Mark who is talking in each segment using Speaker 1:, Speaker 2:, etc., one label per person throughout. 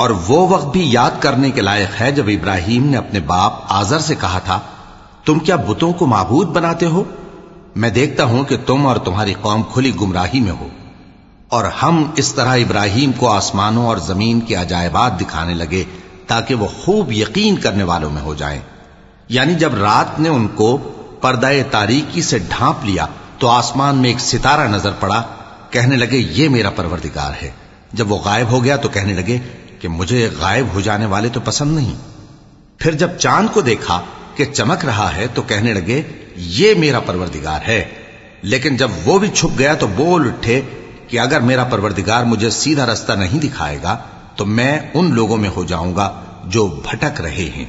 Speaker 1: और वो वक्त भी याद करने के लायक है जब इब्राहिम ने अपने बाप आजर से कहा था तुम क्या बुतों को माबूद बनाते हो मैं देखता हूँ कि तुम और तुम्हारी कौम खुली गुमराही में हो, और हम इस तरह इब्राहिम को आसमानों और ज़मीन के अजायबात दिखाने लगे ताकि वो खूब यकीन करने वालों में हो जाएँ। यानी जब रात ने उनको पर्दाए तारीकी से ढांप लिया तो आसमान में एक सितारा नज़र पड़ा, कहने लगे, ये मेरा परवरदिगार है जब वो गायब हो गया तो कहने लगे कि, मुझे गायब हो जाने वाले तो पसंद नहीं फिर जब चाँद को देखा कि चमक रहा है तो कहने लगे ये मेरा परवरदिगार है लेकिन जब वो भी छुप गया तो बोल उठे कि अगर मेरा परवरदिगार मुझे सीधा रास्ता नहीं दिखाएगा तो मैं उन लोगों में हो जाऊंगा जो भटक रहे हैं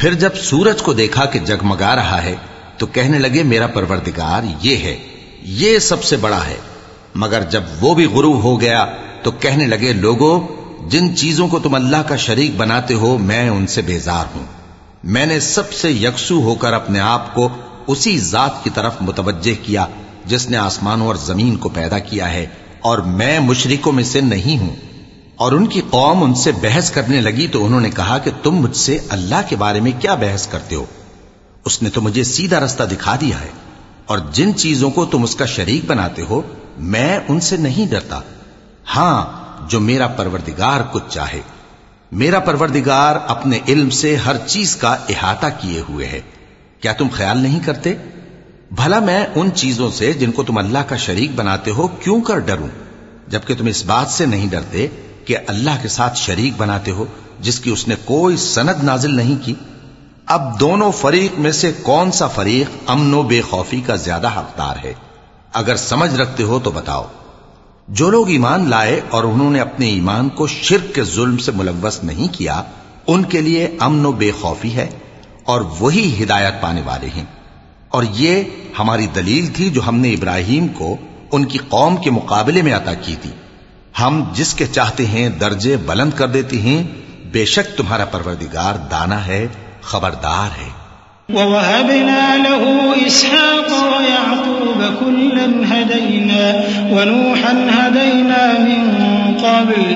Speaker 1: फिर जब सूरज को देखा कि जगमगा रहा है तो कहने लगे मेरा परवरदिगार ये है ये सबसे बड़ा है मगर जब वो भी गुरूब हो गया तो कहने लगे लोगों जिन चीजों को तुम अल्लाह का शरीक बनाते हो मैं उनसे बेजार हूं मैंने सबसे यकसू होकर अपने आप को उसी जात की तरफ मुतवजह किया जिसने आसमानों और ज़मीन को पैदा किया है, और मैं मुशरिकों में से नहीं हूँ। और उनकी कौम उनसे बहस करने लगी तो उन्होंने कहा कि तुम मुझसे अल्लाह के बारे में क्या बहस करते हो? उसने तो मुझे सीधा रास्ता दिखा दिया है, और जिन चीज़ों को तुम उसका शरीक बनाते हो, मैं उनसे नहीं डरता। हाँ, जो मेरा परवरदिगार कुछ चाहे। मेरा परवरदिगार अपने इल्म से हर चीज़ का इहाता किए हुए है। क्या तुम ख्याल नहीं करते? भला मैं उन चीज़ों से जिनको तुम अल्लाह का शरीक बनाते हो क्यों कर डरूं? जबकि तुम इस बात से नहीं डरते कि अल्लाह के साथ शरीक बनाते हो, जिसकी उसने कोई सनद नाजिल नहीं की। अब दोनों फरीक में से कौन सा फरीक अमनो बेखौफी का ज़्यादा हकदार है? अगर समझ रखते हो तो बताओ। जो लोग ईमान लाए और उन्होंने अपने ईमान को शिरक के जुल्म से मुलवस नहीं किया, उनके लिए अमनो बेखौफी है और वही हिदायत पाने वाले हैं। और ये हमारी दलील थी जो हमने इब्राहिम को उनकी कौम के मुकाबले में अता की थी। हम जिसके चाहते हैं दर्जे बुलंद कर देते हैं, बेशक तुम्हारा परवरदिगार दाना है, खबरदार है।
Speaker 2: ववहबना लहू इसहाक वयाकूब कुल्लन हदैना वनूहन हदैना मिन क़ब्ल।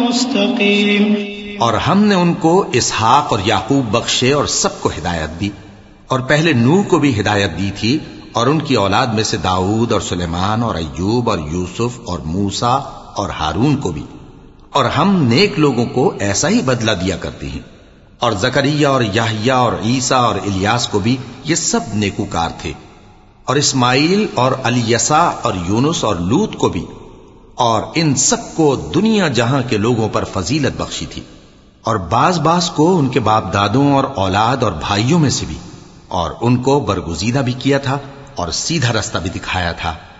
Speaker 2: मुस्तकीम
Speaker 1: और हमने उनको इसहाक और याकूब बख्शे और सबको हिदायत दी और पहले नूह को भी हिदायत दी थी और उनकी औलाद में से दाऊद और सुलेमान और अयूब और यूसुफ और मूसा और हारून को भी और हम नेक लोगों को ऐसा ही बदला दिया करते हैं और जकरिया और याहिया और ईसा और इलियास को भी ये सब नेकूकार थे। और इस्माइल और अलियसा और यूनुस और लूत को भी, और इन सबको दुनिया जहाँ के लोगों पर फजीलत बख्शी थी। और बाज बाज को उनके बाप दादों और औलाद और भाइयों में से भी, और उनको बरगुजीदा भी किया था और सीधा रास्ता भी दिखाया था।